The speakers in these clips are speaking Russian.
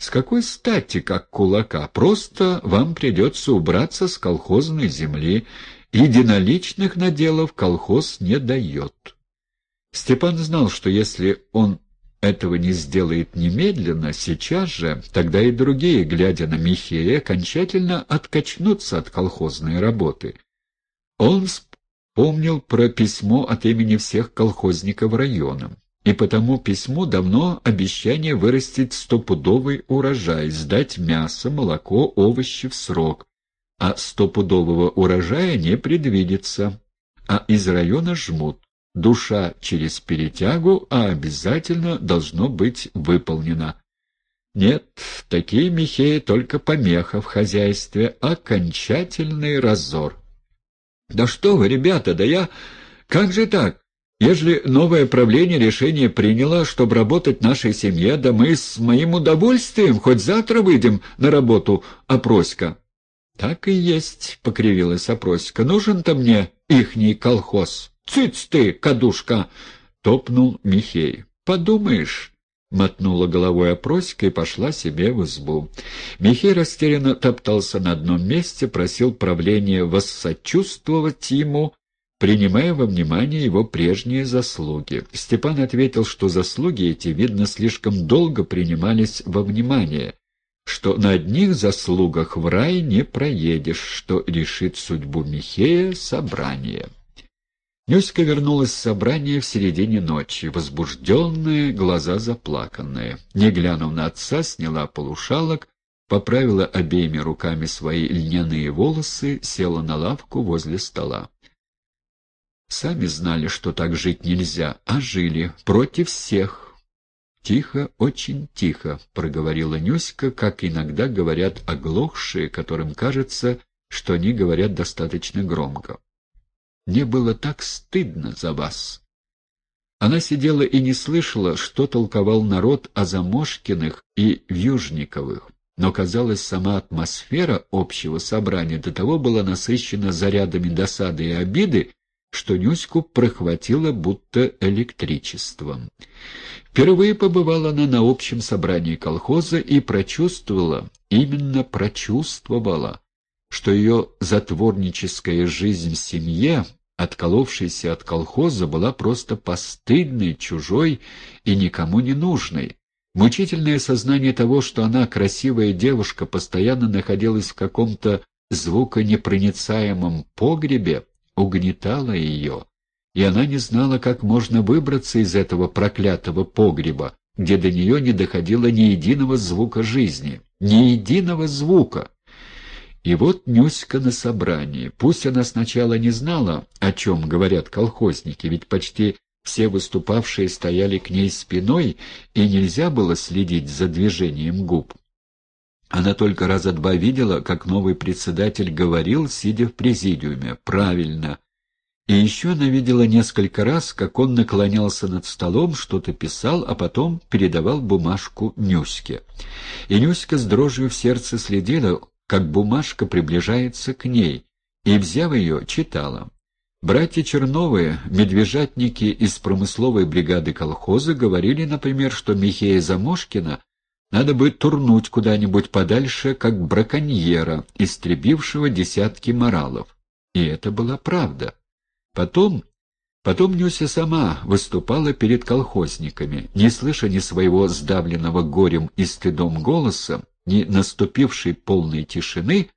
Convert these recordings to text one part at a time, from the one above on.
С какой стати, как кулака? Просто вам придется убраться с колхозной земли. Единоличных наделов колхоз не дает. Степан знал, что если он этого не сделает немедленно, сейчас же, тогда и другие, глядя на Михея, окончательно откачнутся от колхозной работы. Он вспомнил про письмо от имени всех колхозников района. И по тому письму давно обещание вырастить стопудовый урожай, сдать мясо, молоко, овощи в срок. А стопудового урожая не предвидится, а из района жмут. Душа через перетягу, а обязательно должно быть выполнено. Нет, такие мехеи только помеха в хозяйстве, окончательный разор. Да что вы, ребята, да я... Как же так? Ежели новое правление решение приняло, чтобы работать нашей семье, да мы с моим удовольствием хоть завтра выйдем на работу, Опроська. — Так и есть, — покривилась Опроська. — Нужен-то мне ихний колхоз. — Цыц ты, кадушка! — топнул Михей. — Подумаешь... — мотнула головой Опроська и пошла себе в избу. Михей растерянно топтался на одном месте, просил правления воссочувствовать ему, принимая во внимание его прежние заслуги. Степан ответил, что заслуги эти, видно, слишком долго принимались во внимание, что на одних заслугах в рай не проедешь, что решит судьбу Михея собрание. Нюська вернулась с собрания в середине ночи, возбужденная, глаза заплаканные. Не глянув на отца, сняла полушалок, поправила обеими руками свои льняные волосы, села на лавку возле стола. Сами знали, что так жить нельзя, а жили против всех. Тихо, очень тихо, проговорила Нюська, как иногда говорят оглохшие, которым кажется, что они говорят достаточно громко. Мне было так стыдно за вас. Она сидела и не слышала, что толковал народ о Замошкиных и Вьюжниковых, но, казалось, сама атмосфера общего собрания до того была насыщена зарядами досады и обиды, что Нюську прохватило будто электричеством. Впервые побывала она на общем собрании колхоза и прочувствовала, именно прочувствовала, что ее затворническая жизнь в семье, отколовшаяся от колхоза, была просто постыдной, чужой и никому не нужной. Мучительное сознание того, что она, красивая девушка, постоянно находилась в каком-то звуконепроницаемом погребе, угнетало ее, и она не знала, как можно выбраться из этого проклятого погреба, где до нее не доходило ни единого звука жизни, ни единого звука. И вот Нюська на собрании. Пусть она сначала не знала, о чем говорят колхозники, ведь почти все выступавшие стояли к ней спиной, и нельзя было следить за движением губ. Она только раза два видела, как новый председатель говорил, сидя в президиуме. Правильно. И еще она видела несколько раз, как он наклонялся над столом, что-то писал, а потом передавал бумажку Нюське. И Нюська с дрожью в сердце следила, как бумажка приближается к ней, и, взяв ее, читала. Братья Черновы, медвежатники из промысловой бригады колхоза, говорили, например, что Михея Замошкина надо бы турнуть куда-нибудь подальше, как браконьера, истребившего десятки моралов. И это была правда. Потом... Потом Нюся сама выступала перед колхозниками, не слыша ни своего сдавленного горем и стыдом голоса, ни наступившей полной тишины,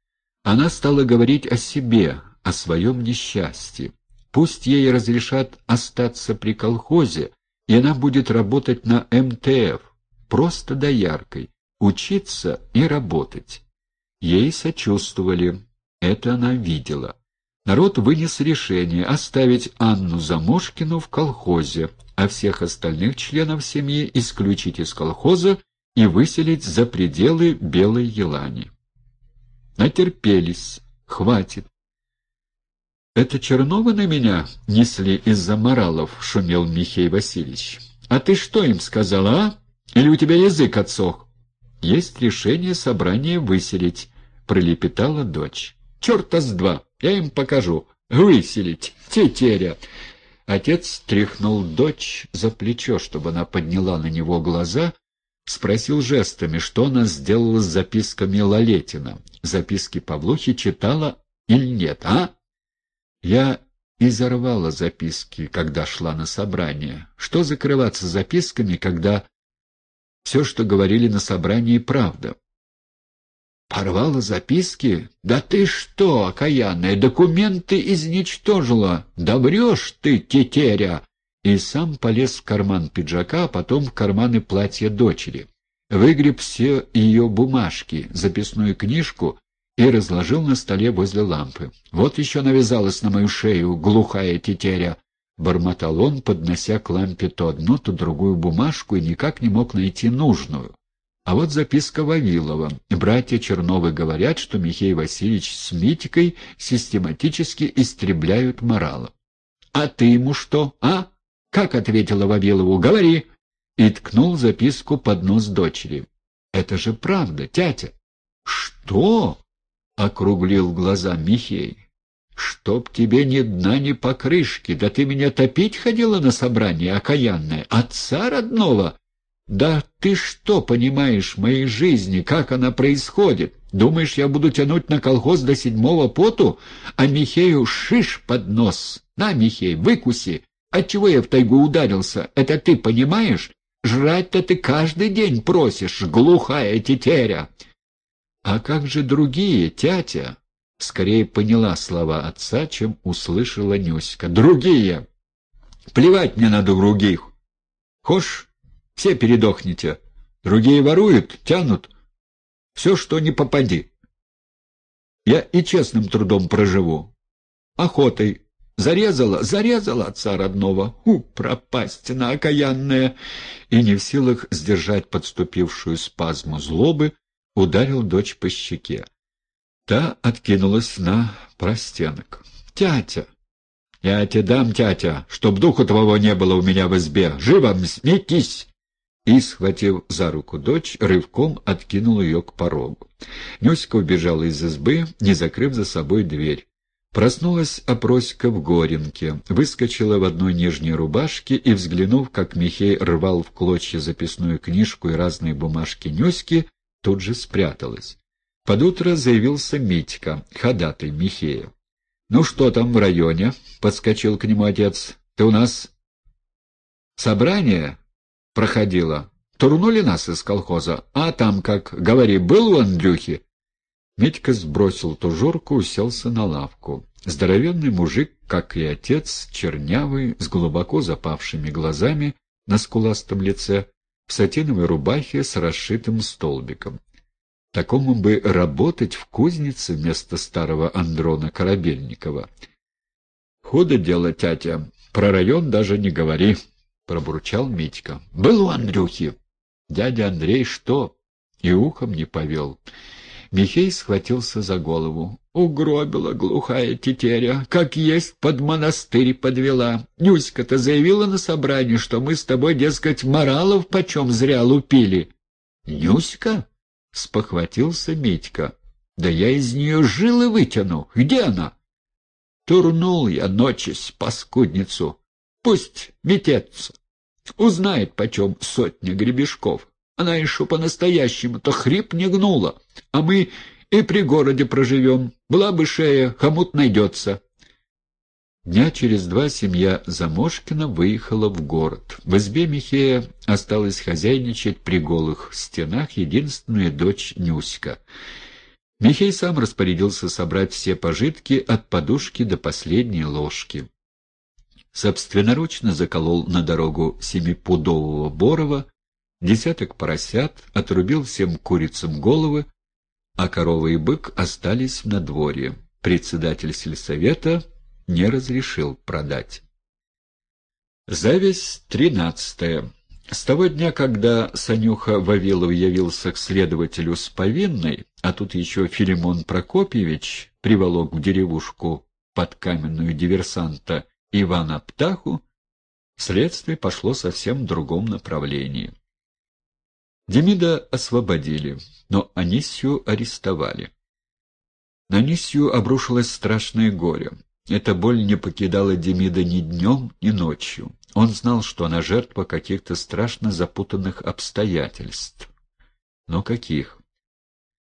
она стала говорить о себе, о своем несчастье. Пусть ей разрешат остаться при колхозе, и она будет работать на МТФ, просто дояркой, учиться и работать. Ей сочувствовали, это она видела. Народ вынес решение оставить Анну Замошкину в колхозе, а всех остальных членов семьи исключить из колхоза и выселить за пределы Белой Елани. Натерпелись, хватит. «Это Чернова на меня несли из-за моралов», — шумел Михей Васильевич. «А ты что им сказала, а?» Или у тебя язык отсох? Есть решение собрания выселить, — пролепетала дочь. Черта с два, я им покажу. Выселить, тетеря. Отец тряхнул дочь за плечо, чтобы она подняла на него глаза, Спросил жестами, что она сделала с записками Лалетина. Записки Павлухи читала или нет, а? Я изорвала записки, когда шла на собрание. Что закрываться записками, когда все, что говорили на собрании, правда? Порвала записки? Да ты что, окаянная, документы изничтожила! Да врешь ты, тетеря! И сам полез в карман пиджака, а потом в карманы платья дочери. Выгреб все ее бумажки, записную книжку и разложил на столе возле лампы. «Вот еще навязалась на мою шею глухая тетеря!» — бормотал он, поднося к лампе то одну, то другую бумажку и никак не мог найти нужную. А вот записка Вавилова. Братья Черновы говорят, что Михей Васильевич с Митикой систематически истребляют морала. «А ты ему что, а?» «Как?» — ответила Вавилову. «Говори!» И ткнул записку под нос дочери. «Это же правда, тятя!» «Что?» — округлил глаза Михей. «Чтоб тебе ни дна, ни покрышки! Да ты меня топить ходила на собрание, окаянное! Отца родного!» «Да ты что понимаешь моей жизни, как она происходит? Думаешь, я буду тянуть на колхоз до седьмого поту, а Михею шиш под нос? На, Михей, выкуси! Отчего я в тайгу ударился? Это ты понимаешь? Жрать-то ты каждый день просишь, глухая тетеря!» «А как же другие, тятя?» Скорее поняла слова отца, чем услышала Нюська. «Другие! Плевать мне на других! Хошь, все передохнете. Другие воруют, тянут. Все, что не попади. Я и честным трудом проживу. Охотой. Зарезала, зарезала отца родного. У, пропастина окаянная! И не в силах сдержать подступившую спазму злобы, ударил дочь по щеке. Та откинулась на простенок. «Тятя!» «Я тебе дам, тятя, чтоб духу твоего не было у меня в избе. Живо, сметись!» И, схватив за руку дочь, рывком откинул ее к порогу. Нюська убежала из избы, не закрыв за собой дверь. Проснулась Опроська в Горенке, выскочила в одной нижней рубашке и, взглянув, как Михей рвал в клочья записную книжку и разные бумажки Нюськи, тут же спряталась. Под утро заявился Митька, ходатай Михея. — Ну что там в районе? — подскочил к нему отец. — Ты у нас собрание проходило? Турнули нас из колхоза? А там как? Говори, был у Андрюхи? Митька сбросил тужурку, уселся на лавку. Здоровенный мужик, как и отец, чернявый, с глубоко запавшими глазами на скуластом лице, в сатиновой рубахе с расшитым столбиком. Такому бы работать в кузнице вместо старого Андрона Корабельникова. — Худо дело, тятя, про район даже не говори, — пробурчал Митька. — Был у Андрюхи. Дядя Андрей что? И ухом не повел. Михей схватился за голову. Угробила глухая тетеря, как есть под монастырь подвела. Нюська-то заявила на собрании, что мы с тобой, дескать, моралов почем зря лупили. — Нюська? — спохватился Митька. — Да я из нее жилы вытяну. Где она? — Турнул я ночись, паскудницу. Пусть метется. Узнает, почем сотня гребешков. Она еще по-настоящему-то хрип не гнула. А мы и при городе проживем. Была бы шея, хомут найдется. Дня через два семья Замошкина выехала в город. В избе Михея осталась хозяйничать при голых стенах единственная дочь Нюська. Михей сам распорядился собрать все пожитки от подушки до последней ложки. Собственноручно заколол на дорогу семипудового борова, десяток поросят, отрубил всем курицам головы, а корова и бык остались в надворье. Председатель сельсовета не разрешил продать. Зависть тринадцатая. С того дня, когда Санюха Вавилов явился к следователю с повинной, а тут еще Филимон Прокопьевич приволок в деревушку под каменную диверсанта Ивана Птаху, следствие пошло совсем в другом направлении. Демида освободили, но Анисию арестовали. На Анисию обрушилось страшное горе. Эта боль не покидала Демида ни днем, ни ночью. Он знал, что она жертва каких-то страшно запутанных обстоятельств. Но каких?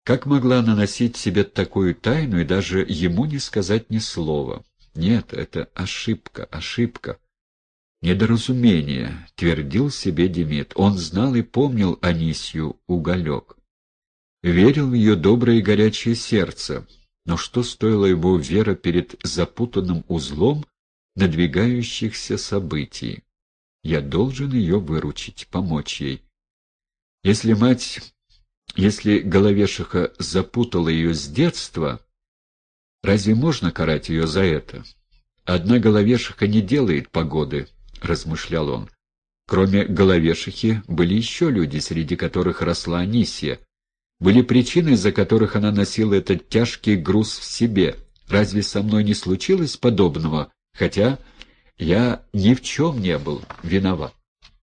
Как могла она носить себе такую тайну и даже ему не сказать ни слова? Нет, это ошибка, ошибка. Недоразумение, — твердил себе Демид. Он знал и помнил Анисью уголек. Верил в ее доброе и горячее сердце. Но что стоила его вера перед запутанным узлом надвигающихся событий? Я должен ее выручить, помочь ей. Если мать, если головешиха запутала ее с детства, разве можно карать ее за это? Одна головешиха не делает погоды, — размышлял он. Кроме головешихи были еще люди, среди которых росла Анисия, были причины, из-за которых она носила этот тяжкий груз в себе. Разве со мной не случилось подобного, хотя я ни в чем не был виноват?